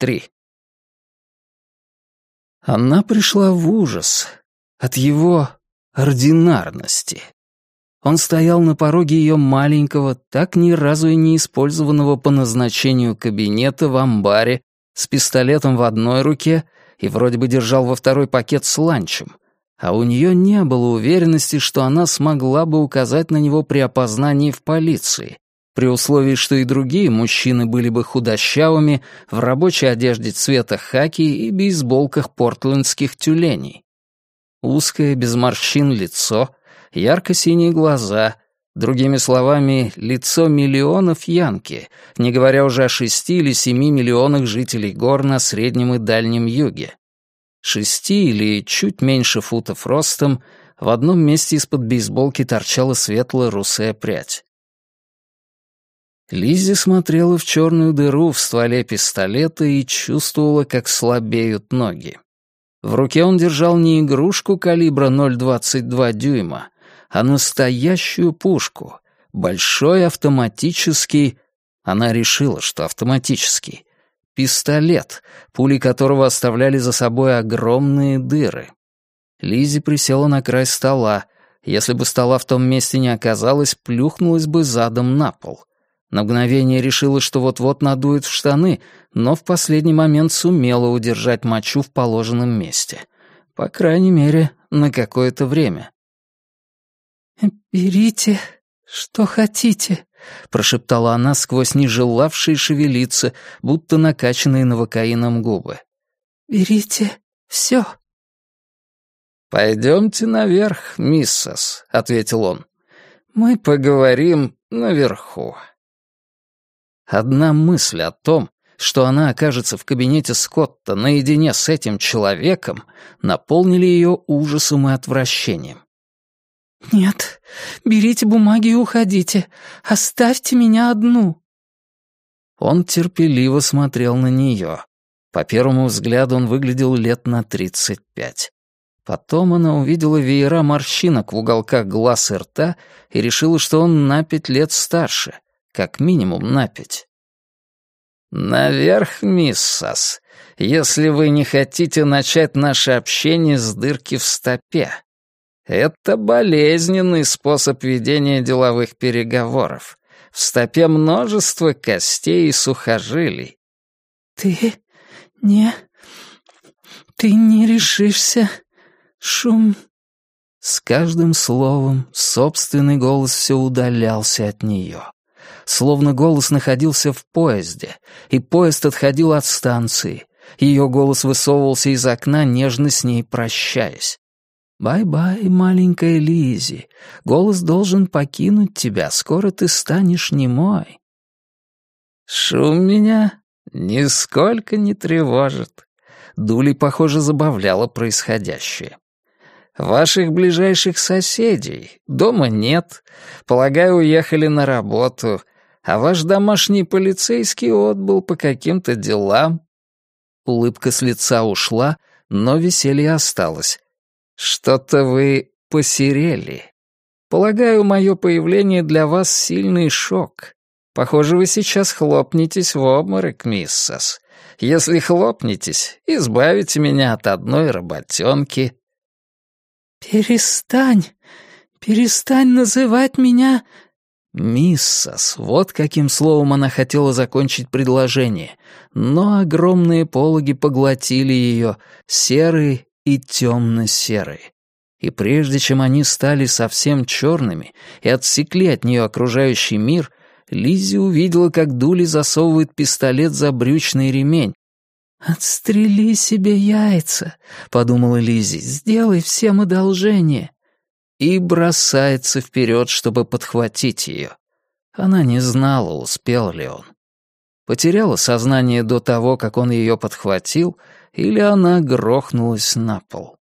три. Она пришла в ужас от его ординарности. Он стоял на пороге ее маленького, так ни разу и не использованного по назначению кабинета в амбаре, с пистолетом в одной руке и вроде бы держал во второй пакет с ланчем, а у нее не было уверенности, что она смогла бы указать на него при опознании в полиции, при условии, что и другие мужчины были бы худощавыми, в рабочей одежде цвета хаки и бейсболках портлендских тюленей. Узкое, без морщин лицо, ярко-синие глаза, другими словами, лицо миллионов янки, не говоря уже о шести или семи миллионах жителей гор на Среднем и Дальнем Юге. Шести или чуть меньше футов ростом, в одном месте из-под бейсболки торчала светлая русая прядь. Лиззи смотрела в черную дыру в стволе пистолета и чувствовала, как слабеют ноги. В руке он держал не игрушку калибра 0,22 дюйма, а настоящую пушку, большой автоматический, она решила, что автоматический, пистолет, пули которого оставляли за собой огромные дыры. Лизи присела на край стола. Если бы стола в том месте не оказалось, плюхнулась бы задом на пол. На мгновение решила, что вот-вот надует в штаны, но в последний момент сумела удержать мочу в положенном месте. По крайней мере, на какое-то время. «Берите, что хотите», — прошептала она сквозь нежелавшие шевелиться, будто накачанные новокаином губы. «Берите все». «Пойдемте наверх, миссас», — ответил он. «Мы поговорим наверху». Одна мысль о том, что она окажется в кабинете Скотта наедине с этим человеком, наполнили ее ужасом и отвращением. «Нет, берите бумаги и уходите. Оставьте меня одну». Он терпеливо смотрел на нее. По первому взгляду он выглядел лет на тридцать пять. Потом она увидела веера морщинок в уголках глаз и рта и решила, что он на пять лет старше — как минимум на пять. «Наверх, миссас, если вы не хотите начать наше общение с дырки в стопе. Это болезненный способ ведения деловых переговоров. В стопе множество костей и сухожилий». «Ты не... ты не решишься... шум...» С каждым словом собственный голос все удалялся от нее словно голос находился в поезде, и поезд отходил от станции. Ее голос высовывался из окна, нежно с ней прощаясь. «Bye-bye, маленькая Лизи. Голос должен покинуть тебя, скоро ты станешь немой». «Шум меня нисколько не тревожит». Дули, похоже, забавляло происходящее. «Ваших ближайших соседей дома нет. Полагаю, уехали на работу а ваш домашний полицейский отбыл по каким-то делам». Улыбка с лица ушла, но веселье осталось. «Что-то вы посерели. Полагаю, мое появление для вас сильный шок. Похоже, вы сейчас хлопнетесь в обморок, миссас. Если хлопнетесь, избавите меня от одной работенки». «Перестань, перестань называть меня «Миссас», вот каким словом она хотела закончить предложение, но огромные пологи поглотили ее, серые и темно-серые. И прежде чем они стали совсем черными и отсекли от нее окружающий мир, Лиззи увидела, как Дули засовывает пистолет за брючный ремень. «Отстрели себе яйца», — подумала Лиззи, — «сделай всем одолжение» и бросается вперед, чтобы подхватить ее. Она не знала, успел ли он. Потеряла сознание до того, как он ее подхватил, или она грохнулась на пол.